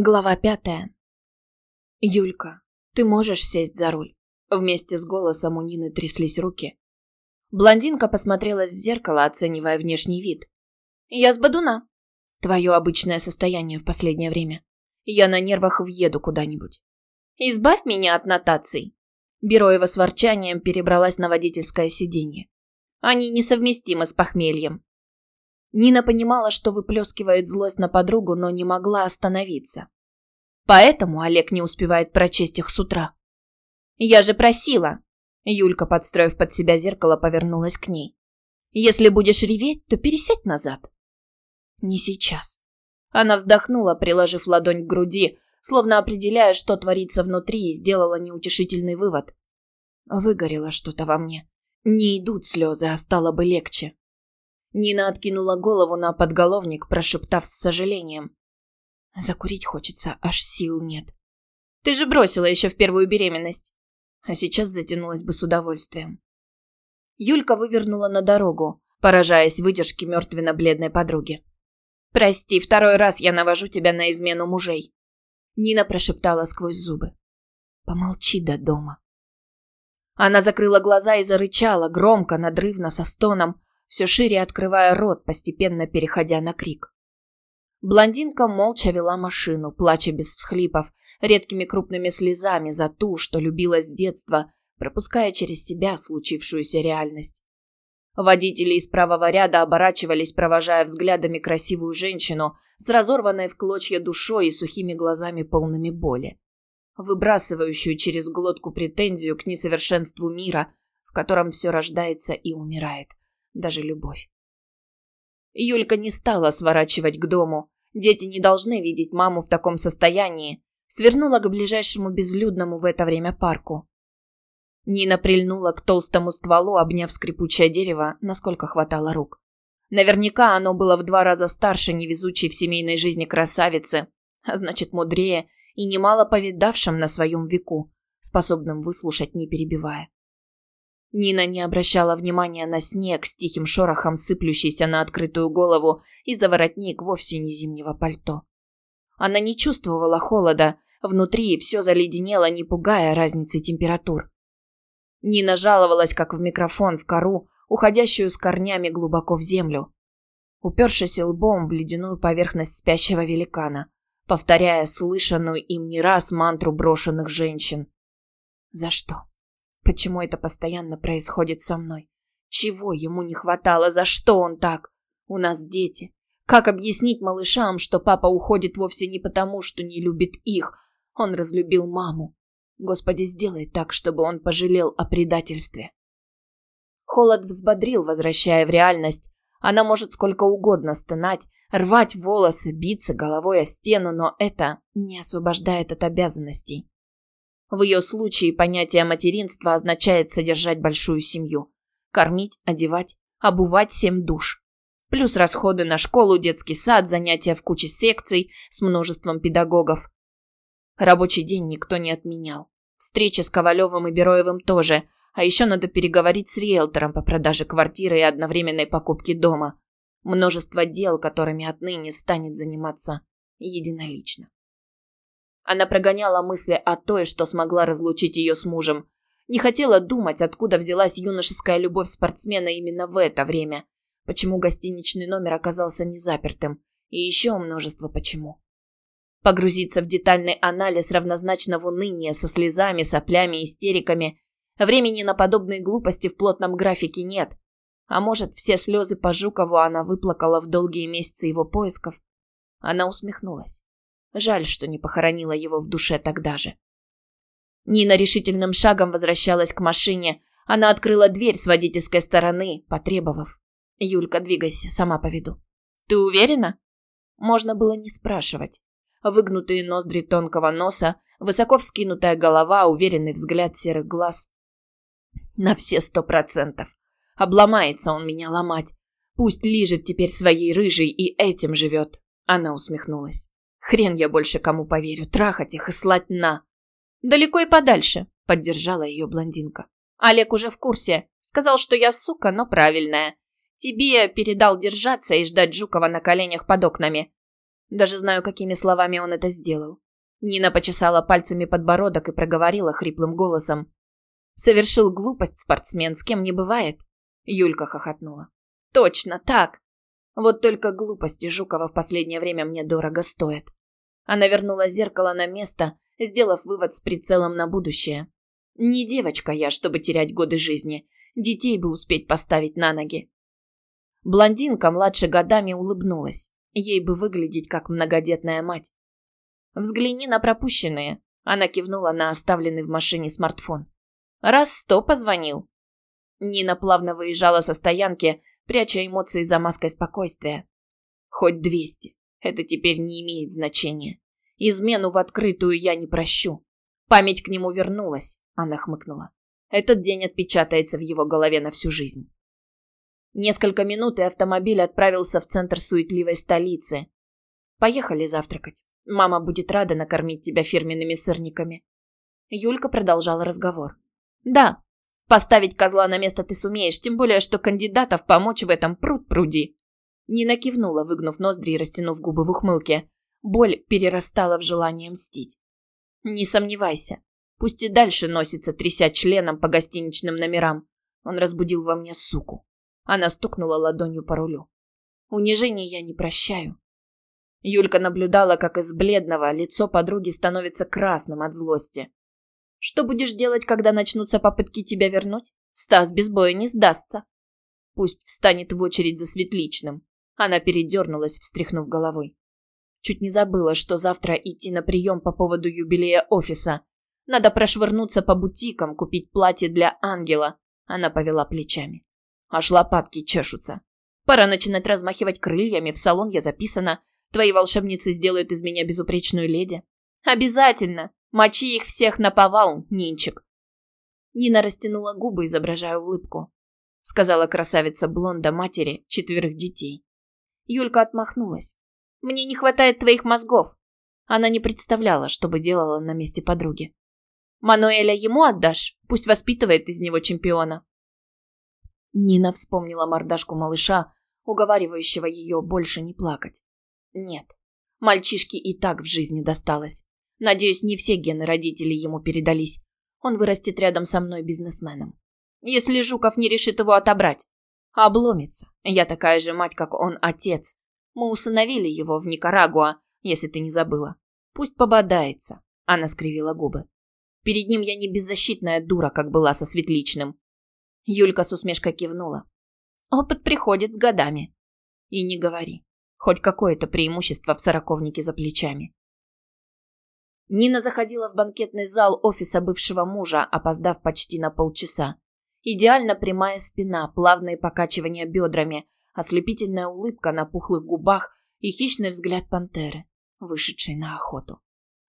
Глава пятая. «Юлька, ты можешь сесть за руль?» Вместе с голосом у Нины тряслись руки. Блондинка посмотрелась в зеркало, оценивая внешний вид. «Я с Бадуна». «Твое обычное состояние в последнее время. Я на нервах въеду куда-нибудь». «Избавь меня от нотаций». Бероева с ворчанием перебралась на водительское сиденье. «Они несовместимы с похмельем. Нина понимала, что выплескивает злость на подругу, но не могла остановиться. Поэтому Олег не успевает прочесть их с утра. «Я же просила!» Юлька, подстроив под себя зеркало, повернулась к ней. «Если будешь реветь, то пересядь назад». «Не сейчас». Она вздохнула, приложив ладонь к груди, словно определяя, что творится внутри, и сделала неутешительный вывод. Выгорело что-то во мне. Не идут слезы, а стало бы легче. Нина откинула голову на подголовник, прошептав с сожалением. Закурить хочется, аж сил нет. Ты же бросила еще в первую беременность. А сейчас затянулась бы с удовольствием. Юлька вывернула на дорогу, поражаясь выдержке мертвенно-бледной подруги. «Прости, второй раз я навожу тебя на измену мужей». Нина прошептала сквозь зубы. «Помолчи до дома». Она закрыла глаза и зарычала, громко, надрывно, со стоном, все шире открывая рот, постепенно переходя на крик. Блондинка молча вела машину, плача без всхлипов, редкими крупными слезами за ту, что любила с детства, пропуская через себя случившуюся реальность. Водители из правого ряда оборачивались, провожая взглядами красивую женщину с разорванной в клочья душой и сухими глазами полными боли, выбрасывающую через глотку претензию к несовершенству мира, в котором все рождается и умирает даже любовь. Юлька не стала сворачивать к дому. Дети не должны видеть маму в таком состоянии. Свернула к ближайшему безлюдному в это время парку. Нина прильнула к толстому стволу, обняв скрипучее дерево, насколько хватало рук. Наверняка оно было в два раза старше невезучей в семейной жизни красавицы, а значит мудрее и немало повидавшим на своем веку, способным выслушать, не перебивая. Нина не обращала внимания на снег с тихим шорохом, сыплющийся на открытую голову и за воротник вовсе не зимнего пальто. Она не чувствовала холода, внутри все заледенело, не пугая разницы температур. Нина жаловалась, как в микрофон, в кору, уходящую с корнями глубоко в землю. Упершись лбом в ледяную поверхность спящего великана, повторяя слышанную им не раз мантру брошенных женщин. За что? Почему это постоянно происходит со мной? Чего ему не хватало? За что он так? У нас дети. Как объяснить малышам, что папа уходит вовсе не потому, что не любит их? Он разлюбил маму. Господи, сделай так, чтобы он пожалел о предательстве. Холод взбодрил, возвращая в реальность. Она может сколько угодно стонать, рвать волосы, биться головой о стену, но это не освобождает от обязанностей. В ее случае понятие материнства означает содержать большую семью. Кормить, одевать, обувать семь душ. Плюс расходы на школу, детский сад, занятия в куче секций с множеством педагогов. Рабочий день никто не отменял. Встречи с Ковалевым и Бероевым тоже. А еще надо переговорить с риэлтором по продаже квартиры и одновременной покупке дома. Множество дел, которыми отныне станет заниматься единолично. Она прогоняла мысли о той, что смогла разлучить ее с мужем. Не хотела думать, откуда взялась юношеская любовь спортсмена именно в это время. Почему гостиничный номер оказался незапертым. И еще множество почему. Погрузиться в детальный анализ равнозначно в уныние со слезами, соплями, истериками. Времени на подобные глупости в плотном графике нет. А может, все слезы по Жукову она выплакала в долгие месяцы его поисков? Она усмехнулась. Жаль, что не похоронила его в душе тогда же. Нина решительным шагом возвращалась к машине. Она открыла дверь с водительской стороны, потребовав. «Юлька, двигайся, сама поведу». «Ты уверена?» Можно было не спрашивать. Выгнутые ноздри тонкого носа, высоко вскинутая голова, уверенный взгляд серых глаз. На все сто процентов. Обломается он меня ломать. Пусть лижет теперь своей рыжей и этим живет. Она усмехнулась. Хрен я больше кому поверю, трахать их и слать на. Далеко и подальше, поддержала ее блондинка. Олег уже в курсе. Сказал, что я сука, но правильная. Тебе передал держаться и ждать Жукова на коленях под окнами. Даже знаю, какими словами он это сделал. Нина почесала пальцами подбородок и проговорила хриплым голосом. «Совершил глупость спортсмен, с кем не бывает?» Юлька хохотнула. «Точно так! Вот только глупости Жукова в последнее время мне дорого стоят». Она вернула зеркало на место, сделав вывод с прицелом на будущее. «Не девочка я, чтобы терять годы жизни. Детей бы успеть поставить на ноги». Блондинка младше годами улыбнулась. Ей бы выглядеть как многодетная мать. Взгляни на пропущенные. Она кивнула на оставленный в машине смартфон. Раз сто позвонил. Нина плавно выезжала со стоянки, пряча эмоции за маской спокойствия. Хоть двести. Это теперь не имеет значения. Измену в открытую я не прощу. Память к нему вернулась, она хмыкнула. Этот день отпечатается в его голове на всю жизнь. Несколько минут, и автомобиль отправился в центр суетливой столицы. Поехали завтракать. Мама будет рада накормить тебя фирменными сырниками. Юлька продолжала разговор. Да, поставить козла на место ты сумеешь, тем более, что кандидатов помочь в этом пруд пруди. Нина кивнула, выгнув ноздри и растянув губы в ухмылке. Боль перерастала в желание мстить. Не сомневайся. Пусть и дальше носится, тряся членом по гостиничным номерам. Он разбудил во мне суку. Она стукнула ладонью по рулю. Унижений я не прощаю. Юлька наблюдала, как из бледного лицо подруги становится красным от злости. Что будешь делать, когда начнутся попытки тебя вернуть? Стас без боя не сдастся. Пусть встанет в очередь за светличным. Она передернулась, встряхнув головой. Чуть не забыла, что завтра идти на прием по поводу юбилея офиса. Надо прошвырнуться по бутикам, купить платье для ангела. Она повела плечами. Аж лопатки чешутся. Пора начинать размахивать крыльями. В салон я записана. Твои волшебницы сделают из меня безупречную леди. Обязательно. Мочи их всех на повал, Нинчик. Нина растянула губы, изображая улыбку. Сказала красавица блонда матери четверых детей. Юлька отмахнулась. Мне не хватает твоих мозгов. Она не представляла, что бы делала на месте подруги. Мануэля ему отдашь? Пусть воспитывает из него чемпиона. Нина вспомнила мордашку малыша, уговаривающего ее больше не плакать. Нет, мальчишке и так в жизни досталось. Надеюсь, не все гены родителей ему передались. Он вырастет рядом со мной бизнесменом. Если Жуков не решит его отобрать. Обломится. Я такая же мать, как он отец. Мы усыновили его в Никарагуа, если ты не забыла. Пусть пободается. Она скривила губы. Перед ним я не беззащитная дура, как была со Светличным. Юлька с усмешкой кивнула. Опыт приходит с годами. И не говори. Хоть какое-то преимущество в сороковнике за плечами. Нина заходила в банкетный зал офиса бывшего мужа, опоздав почти на полчаса. Идеально прямая спина, плавные покачивания бедрами, ослепительная улыбка на пухлых губах и хищный взгляд пантеры, вышедшей на охоту.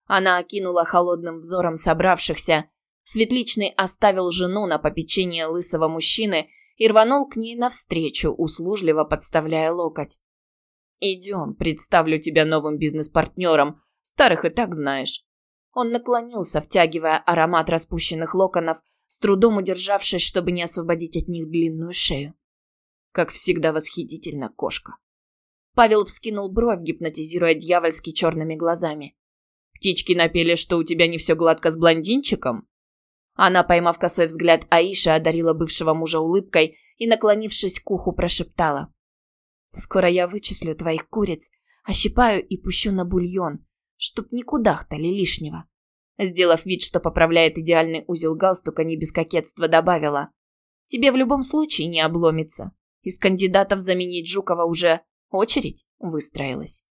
Она окинула холодным взором собравшихся Светличный оставил жену на попечение лысого мужчины и рванул к ней навстречу, услужливо подставляя локоть. «Идем, представлю тебя новым бизнес-партнером. Старых и так знаешь». Он наклонился, втягивая аромат распущенных локонов, с трудом удержавшись, чтобы не освободить от них длинную шею. Как всегда восхитительно, кошка. Павел вскинул бровь, гипнотизируя дьявольски черными глазами. «Птички напели, что у тебя не все гладко с блондинчиком?» Она, поймав косой взгляд Аиши, одарила бывшего мужа улыбкой и, наклонившись к уху, прошептала. «Скоро я вычислю твоих куриц, ощипаю и пущу на бульон, чтоб не кудахтали лишнего». Сделав вид, что поправляет идеальный узел галстука, не без кокетства добавила. «Тебе в любом случае не обломится. Из кандидатов заменить Жукова уже очередь выстроилась».